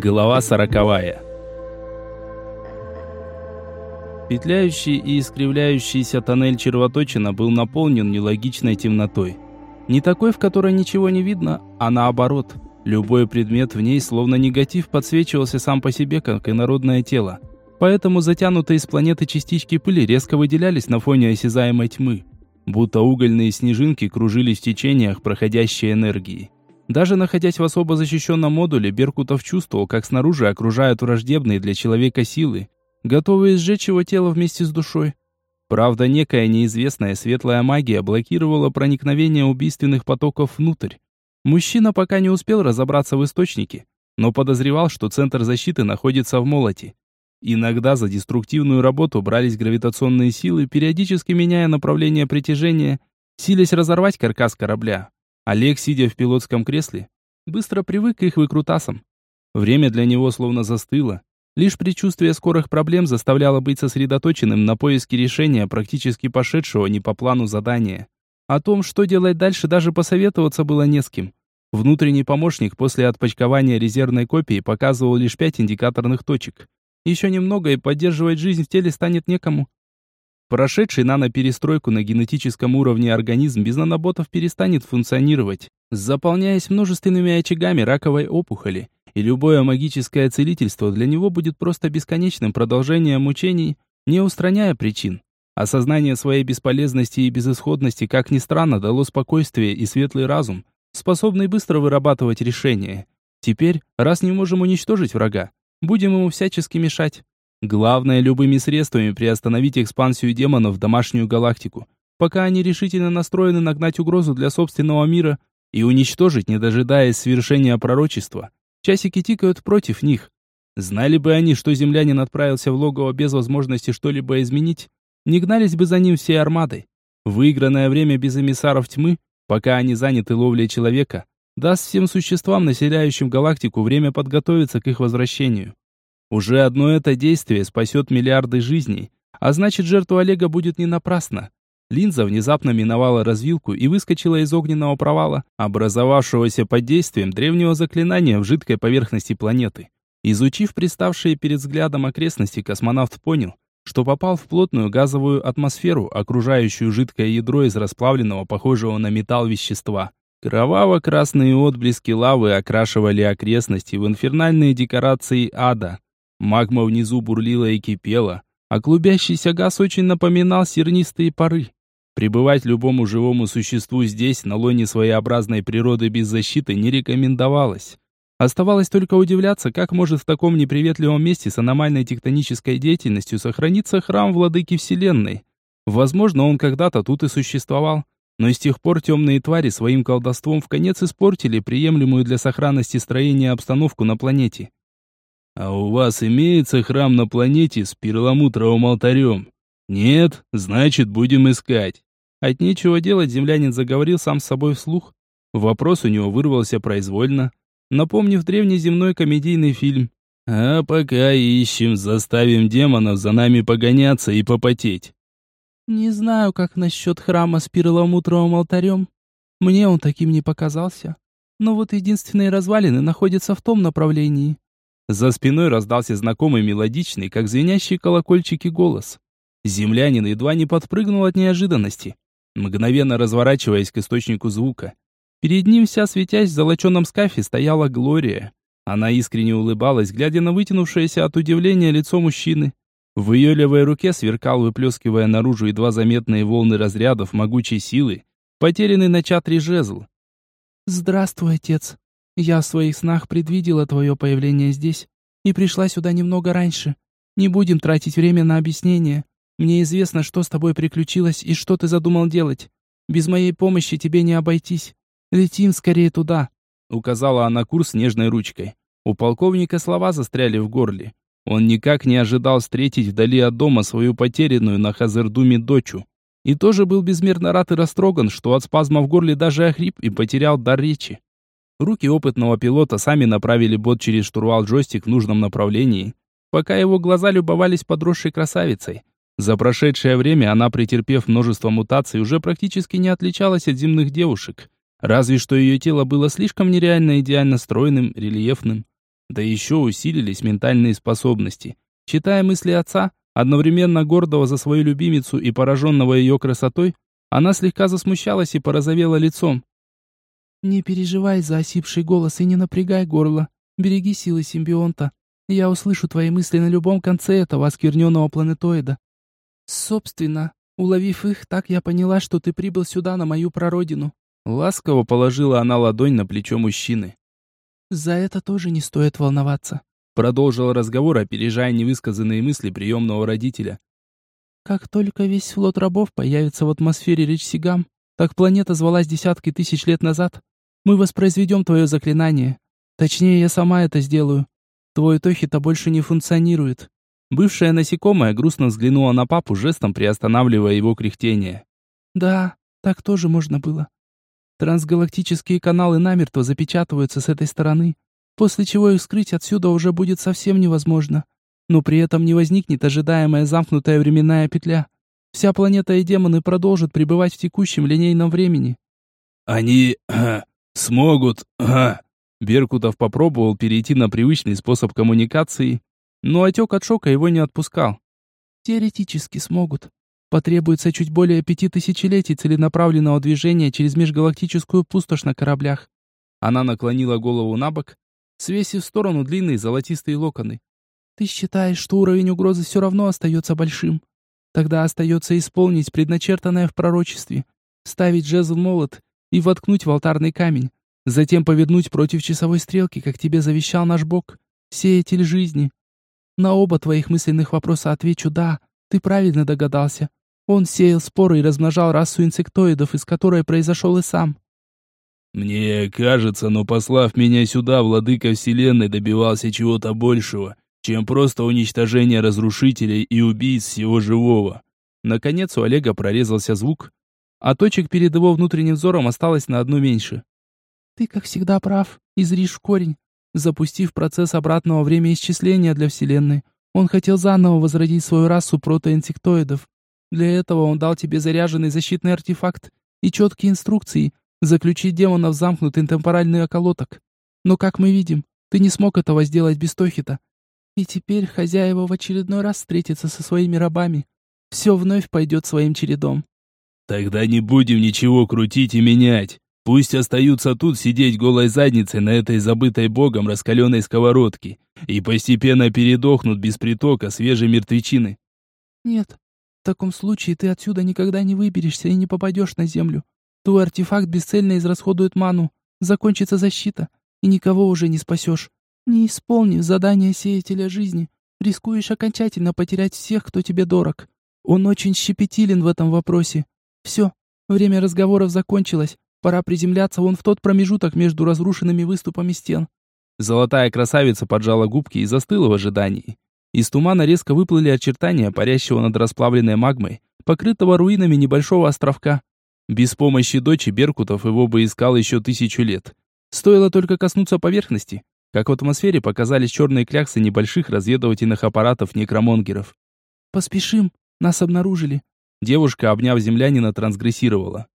Глава сороковая. Петляющий и искривляющийся тоннель червоточина был наполнен нелогичной темнотой. Не такой, в которой ничего не видно, а наоборот. Любой предмет в ней, словно негатив, подсвечивался сам по себе, как инородное тело. Поэтому затянутые с планеты частички пыли резко выделялись на фоне осязаемой тьмы. Будто угольные снежинки кружились в течениях проходящей энергии. Даже находясь в особо защищенном модуле, Беркутов чувствовал, как снаружи окружают враждебные для человека силы, готовые сжечь его тело вместе с душой. Правда, некая неизвестная светлая магия блокировала проникновение убийственных потоков внутрь. Мужчина пока не успел разобраться в источнике, но подозревал, что центр защиты находится в молоте. Иногда за деструктивную работу брались гравитационные силы, периодически меняя направление притяжения, силясь разорвать каркас корабля. Олег, сидя в пилотском кресле, быстро привык к их выкрутасам. Время для него словно застыло. Лишь предчувствие скорых проблем заставляло быть сосредоточенным на поиске решения практически пошедшего не по плану задания. О том, что делать дальше, даже посоветоваться было не с кем. Внутренний помощник после отпочкования резервной копии показывал лишь пять индикаторных точек. Еще немного, и поддерживать жизнь в теле станет некому. Прошедший нано-перестройку на генетическом уровне организм без наноботов перестанет функционировать, заполняясь множественными очагами раковой опухоли, и любое магическое целительство для него будет просто бесконечным продолжением мучений, не устраняя причин. Осознание своей бесполезности и безысходности, как ни странно, дало спокойствие и светлый разум, способный быстро вырабатывать решения. Теперь, раз не можем уничтожить врага, будем ему всячески мешать. Главное, любыми средствами приостановить экспансию демонов в домашнюю галактику, пока они решительно настроены нагнать угрозу для собственного мира и уничтожить, не дожидаясь свершения пророчества. Часики тикают против них. Знали бы они, что землянин отправился в логово без возможности что-либо изменить, не гнались бы за ним всей армадой. Выигранное время без эмиссаров тьмы, пока они заняты ловлей человека, даст всем существам, населяющим галактику, время подготовиться к их возвращению. Уже одно это действие спасет миллиарды жизней, а значит жертва Олега будет не напрасна. Линза внезапно миновала развилку и выскочила из огненного провала, образовавшегося под действием древнего заклинания в жидкой поверхности планеты. Изучив представшие перед взглядом окрестности, космонавт понял, что попал в плотную газовую атмосферу, окружающую жидкое ядро из расплавленного, похожего на металл вещества. Кроваво-красные отблески лавы окрашивали окрестности в инфернальные декорации ада. Магма внизу бурлила и кипела, а клубящийся газ очень напоминал сернистые пары. Пребывать любому живому существу здесь, на лоне своеобразной природы без защиты, не рекомендовалось. Оставалось только удивляться, как может в таком неприветливом месте с аномальной тектонической деятельностью сохраниться храм владыки Вселенной. Возможно, он когда-то тут и существовал, но с тех пор темные твари своим колдовством в конец испортили приемлемую для сохранности строения обстановку на планете. «А у вас имеется храм на планете с перламутровым алтарем?» «Нет? Значит, будем искать». От нечего делать землянин заговорил сам с собой вслух. Вопрос у него вырвался произвольно, напомнив древний земной комедийный фильм. «А пока ищем, заставим демонов за нами погоняться и попотеть». «Не знаю, как насчет храма с перламутровым алтарем. Мне он таким не показался. Но вот единственные развалины находятся в том направлении. За спиной раздался знакомый мелодичный, как звенящие колокольчики голос. Землянин едва не подпрыгнул от неожиданности, мгновенно разворачиваясь к источнику звука. Перед ним вся светясь в золоченом скафе стояла Глория. Она искренне улыбалась, глядя на вытянувшееся от удивления лицо мужчины. В ее левой руке сверкал, выплескивая наружу едва заметные волны разрядов могучей силы, потерянный на чатре жезл. «Здравствуй, отец», я в своих снах предвидела твое появление здесь и пришла сюда немного раньше. Не будем тратить время на объяснение. Мне известно, что с тобой приключилось и что ты задумал делать. Без моей помощи тебе не обойтись. Летим скорее туда», — указала она курс нежной ручкой. У полковника слова застряли в горле. Он никак не ожидал встретить вдали от дома свою потерянную на Хазердуме дочу. И тоже был безмерно рад и растроган, что от спазма в горле даже охрип и потерял дар речи. Руки опытного пилота сами направили бот через штурвал-джойстик в нужном направлении, пока его глаза любовались подросшей красавицей. За прошедшее время она, претерпев множество мутаций, уже практически не отличалась от земных девушек. Разве что ее тело было слишком нереально идеально стройным, рельефным. Да еще усилились ментальные способности. Читая мысли отца, одновременно гордого за свою любимицу и пораженного ее красотой, она слегка засмущалась и порозовела лицом. «Не переживай за осипший голос и не напрягай горло. Береги силы симбионта. Я услышу твои мысли на любом конце этого оскверненного планетоида. Собственно, уловив их, так я поняла, что ты прибыл сюда, на мою прародину». Ласково положила она ладонь на плечо мужчины. «За это тоже не стоит волноваться», — продолжил разговор, опережая невысказанные мысли приемного родителя. «Как только весь флот рабов появится в атмосфере Ричсигам, так планета звалась десятки тысяч лет назад, мы воспроизведем твое заклинание. Точнее, я сама это сделаю. Твой Тохита больше не функционирует». Бывшая насекомая грустно взглянула на папу, жестом приостанавливая его кряхтение. «Да, так тоже можно было. Трансгалактические каналы намертво запечатываются с этой стороны, после чего их скрыть отсюда уже будет совсем невозможно. Но при этом не возникнет ожидаемая замкнутая временная петля. Вся планета и демоны продолжат пребывать в текущем линейном времени. «Они... Э, смогут...» э. Беркутов попробовал перейти на привычный способ коммуникации, но отек от шока его не отпускал. «Теоретически смогут. Потребуется чуть более пяти тысячелетий целенаправленного движения через межгалактическую пустошь на кораблях». Она наклонила голову на бок, свесив в сторону длинные золотистые локоны. «Ты считаешь, что уровень угрозы все равно остается большим? Тогда остается исполнить предначертанное в пророчестве, ставить жезл молот и воткнуть в алтарный камень, затем повернуть против часовой стрелки, как тебе завещал наш Бог, сеятель жизни. На оба твоих мысленных вопроса отвечу «да», ты правильно догадался. Он сеял споры и размножал расу инсектоидов, из которой произошел и сам. «Мне кажется, но послав меня сюда, владыка Вселенной добивался чего-то большего, чем просто уничтожение разрушителей и убийц всего живого». Наконец у Олега прорезался звук, а точек перед его внутренним взором осталось на одну меньше. «Ты, как всегда, прав. Изришь корень. Запустив процесс обратного времяисчисления для Вселенной, он хотел заново возродить свою расу протоинсектоидов. Для этого он дал тебе заряженный защитный артефакт и четкие инструкции заключить демона в замкнутый темпоральный околоток. Но, как мы видим, ты не смог этого сделать без Тохита. И теперь хозяева в очередной раз встретятся со своими рабами. Все вновь пойдет своим чередом. Тогда не будем ничего крутить и менять. Пусть остаются тут сидеть голой задницей на этой забытой богом раскаленной сковородке и постепенно передохнут без притока свежей мертвечины. Нет, в таком случае ты отсюда никогда не выберешься и не попадешь на землю. Твой артефакт бесцельно израсходует ману, закончится защита, и никого уже не спасешь. Не исполнив задание сеятеля жизни, рискуешь окончательно потерять всех, кто тебе дорог. Он очень щепетилен в этом вопросе. Все, время разговоров закончилось. Пора приземляться вон в тот промежуток между разрушенными выступами стен. Золотая красавица поджала губки и застыла в ожидании. Из тумана резко выплыли очертания парящего над расплавленной магмой, покрытого руинами небольшого островка. Без помощи дочи Беркутов его бы искал еще тысячу лет. Стоило только коснуться поверхности, как в атмосфере показались черные кляксы небольших разведывательных аппаратов некромонгеров. «Поспешим, нас обнаружили». Девушка, обняв землянина, трансгрессировала.